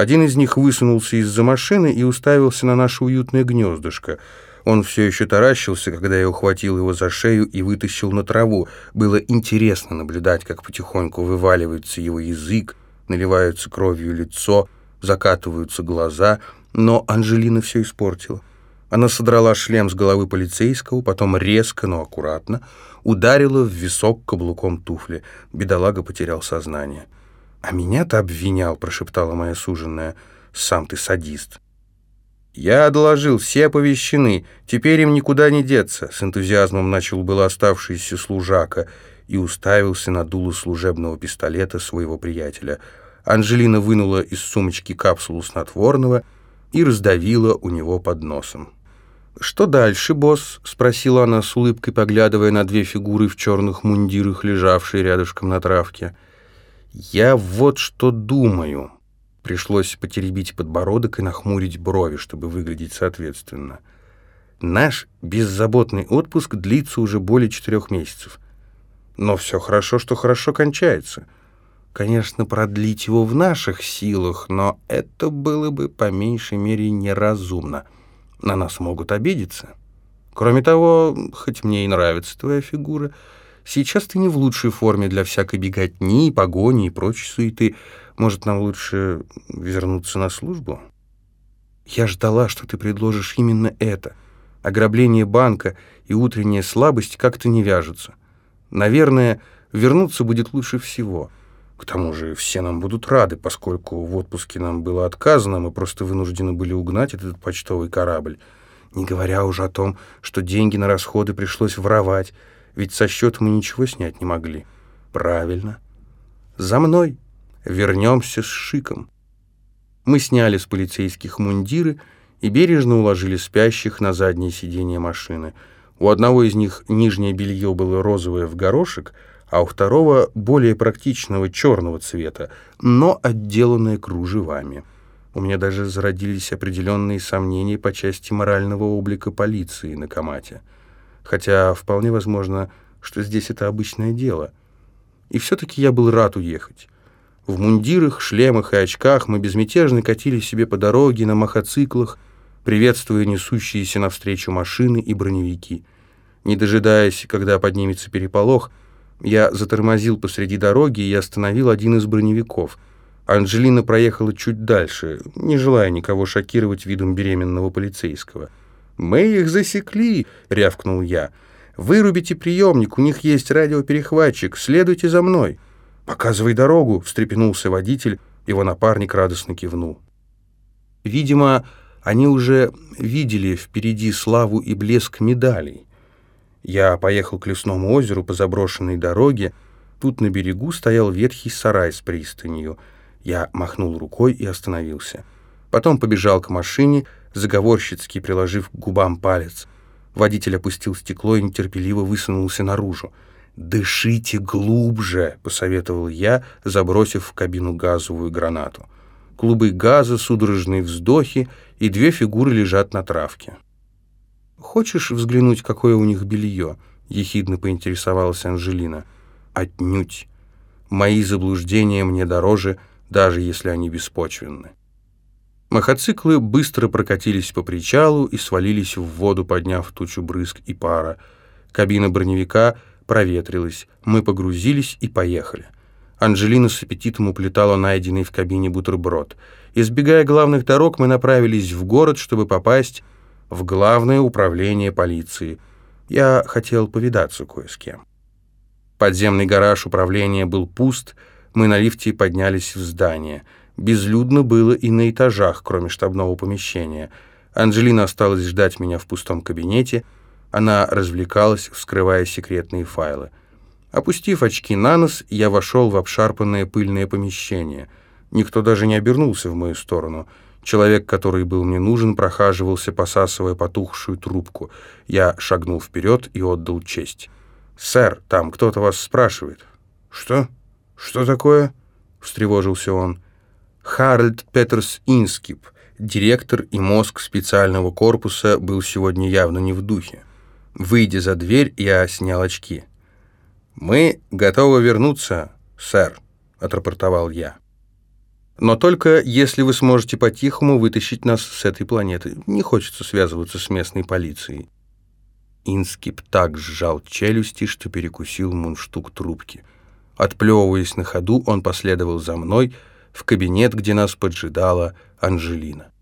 Один из них высунулся из-за машины и уставился на наше уютное гнездышко. Он все еще таращился, когда я ухватил его за шею и вытащил на траву. Было интересно наблюдать, как потихоньку вываливается его язык, наливаются кровью лицо, закатываются глаза, но Анжелина все испортила. Она содрала шлем с головы полицейского, потом резко, но аккуратно ударила в висок каблуком туфли. Бедолага потерял сознание. «А меня-то обвинял», — прошептала моя суженая. «Сам ты садист». «Я доложил, все оповещены, теперь им никуда не деться», — с энтузиазмом начал было оставшийся служака и уставился на дуло служебного пистолета своего приятеля. Анжелина вынула из сумочки капсулу снотворного и раздавила у него под носом. «Что дальше, босс?» — спросила она с улыбкой, поглядывая на две фигуры в черных мундирах, лежавшие рядышком на травке. «Я вот что думаю». Пришлось потеребить подбородок и нахмурить брови, чтобы выглядеть соответственно. Наш беззаботный отпуск длится уже более четырех месяцев. Но все хорошо, что хорошо кончается. Конечно, продлить его в наших силах, но это было бы по меньшей мере неразумно. На нас могут обидеться. Кроме того, хоть мне и нравится твоя фигура, сейчас ты не в лучшей форме для всякой беготни, погони и прочей суеты. Может, нам лучше вернуться на службу? Я ждала, что ты предложишь именно это. Ограбление банка и утренняя слабость как-то не вяжутся. Наверное, вернуться будет лучше всего. К тому же все нам будут рады, поскольку в отпуске нам было отказано, мы просто вынуждены были угнать этот почтовый корабль. Не говоря уже о том, что деньги на расходы пришлось воровать, ведь со счета мы ничего снять не могли. Правильно. За мной вернемся с шиком. Мы сняли с полицейских мундиры и бережно уложили спящих на заднее сиденье машины. У одного из них нижнее белье было розовое в горошек, а у второго более практичного черного цвета, но отделанное кружевами. У меня даже зародились определенные сомнения по части морального облика полиции на Камате. Хотя вполне возможно, что здесь это обычное дело. И все-таки я был рад уехать. В мундирах, шлемах и очках мы безмятежно катили себе по дороге на мотоциклах, приветствуя несущиеся навстречу машины и броневики. Не дожидаясь, когда поднимется переполох, я затормозил посреди дороги и остановил один из броневиков. Анжелина проехала чуть дальше, не желая никого шокировать видом беременного полицейского. «Мы их засекли!» — рявкнул я. «Вырубите приемник, у них есть радиоперехватчик, следуйте за мной!» «Показывай дорогу!» — встрепенулся водитель, его напарник радостно кивнул. Видимо, они уже видели впереди славу и блеск медалей. Я поехал к лесному озеру по заброшенной дороге. Тут на берегу стоял ветхий сарай с пристанью. Я махнул рукой и остановился. Потом побежал к машине, заговорщицки приложив к губам палец. Водитель опустил стекло и нетерпеливо высунулся наружу. «Дышите глубже», — посоветовал я, забросив в кабину газовую гранату. Клубы газа, судорожные вздохи, и две фигуры лежат на травке. «Хочешь взглянуть, какое у них белье?» — ехидно поинтересовалась Анжелина. «Отнюдь. Мои заблуждения мне дороже, даже если они беспочвенны». Мотоциклы быстро прокатились по причалу и свалились в воду, подняв тучу брызг и пара. Кабина броневика — проветрилось, мы погрузились и поехали. Анжелина с аппетитом уплетала найденный в кабине бутерброд. Избегая главных дорог, мы направились в город, чтобы попасть в главное управление полиции. Я хотел повидаться кое с кем. Подземный гараж управления был пуст, мы на лифте поднялись в здание. Безлюдно было и на этажах, кроме штабного помещения. Анжелина осталась ждать меня в пустом кабинете — она развлекалась, вскрывая секретные файлы. Опустив очки на нос, я вошел в обшарпанное пыльное помещение. Никто даже не обернулся в мою сторону. Человек, который был мне нужен, прохаживался, посасывая потухшую трубку. Я шагнул вперед и отдал честь. «Сэр, там кто-то вас спрашивает». «Что? Что такое?» — встревожился он. «Харальд Петерс Инскип, директор и мозг специального корпуса, был сегодня явно не в духе. Выйдя за дверь, я снял очки. «Мы готовы вернуться, сэр», — отрапортовал я. Но только если вы сможете по-тихому вытащить нас с этой планеты. Не хочется связываться с местной полицией». Инскип так сжал челюсти, что перекусил мундштук трубки. Отплевываясь на ходу, он последовал за мной в кабинет, где нас поджидала Анжелина.